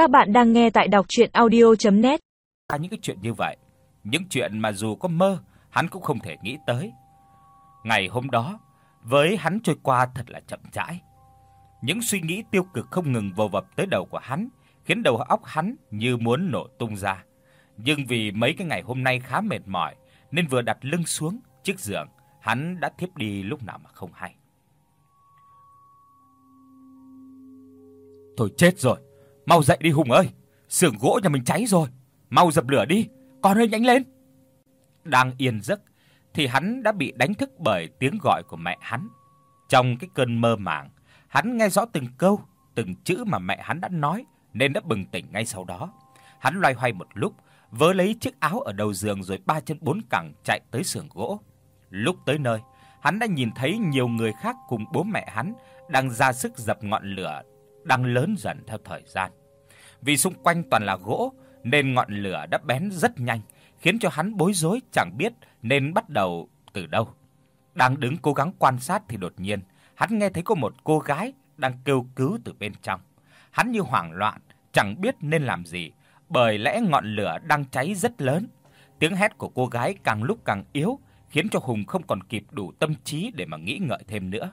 Các bạn đang nghe tại đọc audio net à, Những cái chuyện như vậy, những chuyện mà dù có mơ, hắn cũng không thể nghĩ tới. Ngày hôm đó, với hắn trôi qua thật là chậm rãi. Những suy nghĩ tiêu cực không ngừng vồ vập tới đầu của hắn, khiến đầu óc hắn như muốn nổ tung ra. Nhưng vì mấy cái ngày hôm nay khá mệt mỏi nên vừa đặt lưng xuống chiếc giường, hắn đã thiếp đi lúc nào mà không hay. Thôi chết rồi, mau dậy đi Hùng ơi, xưởng gỗ nhà mình cháy rồi, mau dập lửa đi, con ơi nhanh lên. Đang yên giấc thì hắn đã bị đánh thức bởi tiếng gọi của mẹ hắn. Trong cái cơn mơ màng, hắn nghe rõ từng câu, từng chữ mà mẹ hắn đã nói nên đã bừng tỉnh ngay sau đó. Hắn loay hoay một lúc, vớ lấy chiếc áo ở đầu giường rồi ba chân bốn cẳng chạy tới xưởng gỗ. Lúc tới nơi, hắn đã nhìn thấy nhiều người khác cùng bố mẹ hắn đang ra sức dập ngọn lửa đang lớn dần theo thời gian. Vì xung quanh toàn là gỗ nên ngọn lửa đã bén rất nhanh, khiến cho hắn bối rối chẳng biết nên bắt đầu từ đâu. Đang đứng cố gắng quan sát thì đột nhiên, hắn nghe thấy có một cô gái đang kêu cứu từ bên trong. Hắn như hoảng loạn, chẳng biết nên làm gì, bởi lẽ ngọn lửa đang cháy rất lớn. Tiếng hét của cô gái càng lúc càng yếu, khiến cho Hùng không còn kịp đủ tâm trí để mà nghĩ ngợi thêm nữa.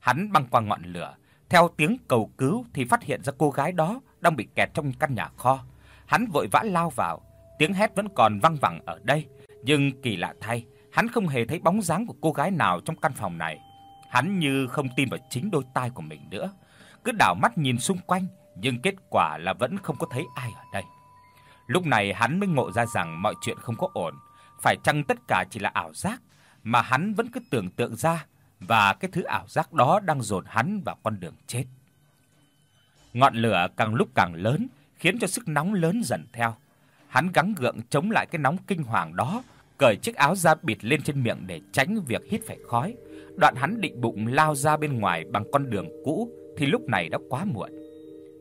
Hắn băng qua ngọn lửa, theo tiếng cầu cứu thì phát hiện ra cô gái đó đang bị kẹt trong căn nhà kho. Hắn vội vã lao vào, tiếng hét vẫn còn vang vẳng ở đây, nhưng kỳ lạ thay, hắn không hề thấy bóng dáng của cô gái nào trong căn phòng này. Hắn như không tin vào chính đôi tai của mình nữa, cứ đảo mắt nhìn xung quanh, nhưng kết quả là vẫn không có thấy ai ở đây. Lúc này hắn mới ngộ ra rằng mọi chuyện không có ổn, phải chăng tất cả chỉ là ảo giác mà hắn vẫn cứ tưởng tượng ra và cái thứ ảo giác đó đang dồn hắn vào con đường chết. Ngọn lửa càng lúc càng lớn, khiến cho sức nóng lớn dần theo. Hắn gắng gượng chống lại cái nóng kinh hoàng đó, cởi chiếc áo ra bịt lên trên miệng để tránh việc hít phải khói. Đoạn hắn định bụng lao ra bên ngoài bằng con đường cũ thì lúc này đã quá muộn.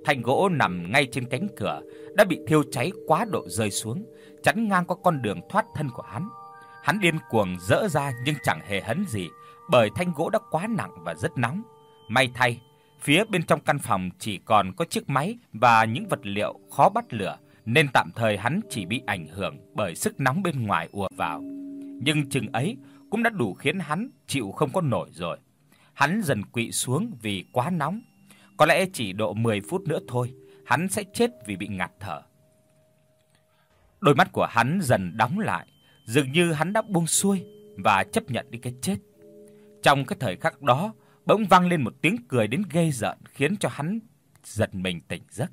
Thành gỗ nằm ngay trên cánh cửa đã bị thiêu cháy quá độ rơi xuống, chắn ngang qua con đường thoát thân của hắn. Hắn điên cuồng dỡ ra nhưng chẳng hề hấn gì, bởi thanh gỗ đã quá nặng và rất nóng. May thay, phía bên trong căn phòng chỉ còn có chiếc máy và những vật liệu khó bắt lửa, nên tạm thời hắn chỉ bị ảnh hưởng bởi sức nóng bên ngoài ùa vào. Nhưng chừng ấy cũng đã đủ khiến hắn chịu không có nổi rồi. Hắn dần quỵ xuống vì quá nóng. Có lẽ chỉ độ 10 phút nữa thôi, hắn sẽ chết vì bị ngạt thở. Đôi mắt của hắn dần đóng lại, dường như hắn đã buông xuôi và chấp nhận đi cái chết. Trong cái thời khắc đó, bỗng vang lên một tiếng cười đến ghê rợn khiến cho hắn giật mình tỉnh giấc.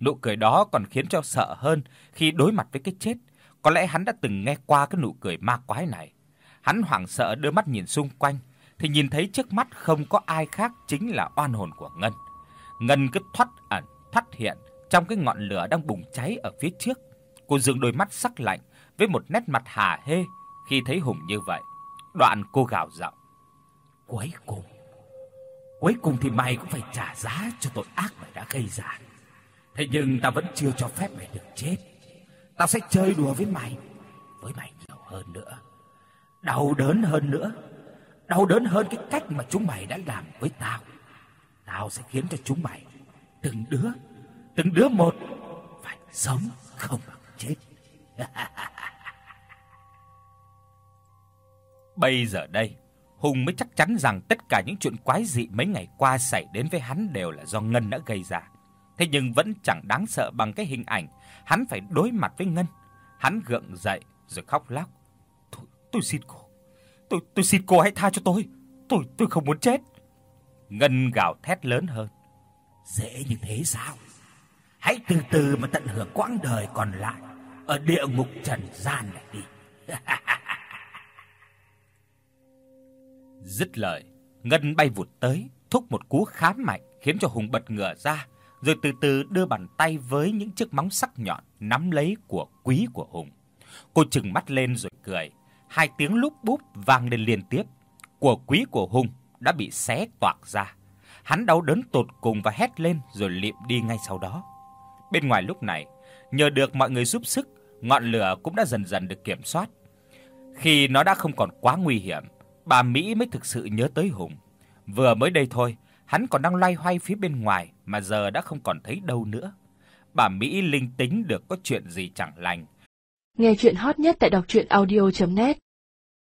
Nụ cười đó còn khiến cho sợ hơn khi đối mặt với cái chết. Có lẽ hắn đã từng nghe qua cái nụ cười ma quái này. Hắn hoảng sợ đưa mắt nhìn xung quanh thì nhìn thấy trước mắt không có ai khác chính là oan hồn của Ngân. Ngân cứ thoát ẩn, thoát hiện trong cái ngọn lửa đang bùng cháy ở phía trước. Cô dường đôi mắt sắc lạnh với một nét mặt hả hê khi thấy Hùng như vậy. Đoạn cô gào giọng: Cuối cùng, cuối cùng thì mày cũng phải trả giá cho tội ác mày đã gây ra. Thế nhưng tao vẫn chưa cho phép mày được chết. Tao sẽ chơi đùa với mày, với mày nhiều hơn nữa. Đau đớn hơn nữa. Đau đớn hơn cái cách mà chúng mày đã làm với tao. Tao sẽ khiến cho chúng mày từng đứa, từng đứa một phải sống không bằng chết. Bây giờ đây, Hùng mới chắc chắn rằng tất cả những chuyện quái dị mấy ngày qua xảy đến với hắn đều là do Ngân đã gây ra. Thế nhưng vẫn chẳng đáng sợ bằng cái hình ảnh hắn phải đối mặt với Ngân. Hắn gượng dậy rồi khóc lóc. "Tôi tôi xin cô. Tôi tôi xin cô hãy tha cho tôi. Tôi tôi không muốn chết." Ngân gào thét lớn hơn. "Dễ như thế sao? Hãy từ từ mà tận hưởng quãng đời còn lại ở địa ngục trần gian này đi." Dứt lời, Ngân bay vụt tới, thúc một cú khá mạnh khiến cho Hùng bật ngửa ra, rồi từ từ đưa bàn tay với những chiếc móng sắc nhọn nắm lấy của quý của Hùng. Cô trừng mắt lên rồi cười, hai tiếng lúc búp vang lên liên tiếp. Của quý của Hùng đã bị xé toạc ra. Hắn đau đớn tột cùng và hét lên rồi liệm đi ngay sau đó. Bên ngoài lúc này, nhờ được mọi người giúp sức, ngọn lửa cũng đã dần dần được kiểm soát. Khi nó đã không còn quá nguy hiểm, bà Mỹ mới thực sự nhớ tới Hùng. Vừa mới đây thôi, hắn còn đang loay hoay phía bên ngoài mà giờ đã không còn thấy đâu nữa. bà Mỹ linh tính được có chuyện gì chẳng lành. Nghe truyện hot nhất tại doctruyenaudio.net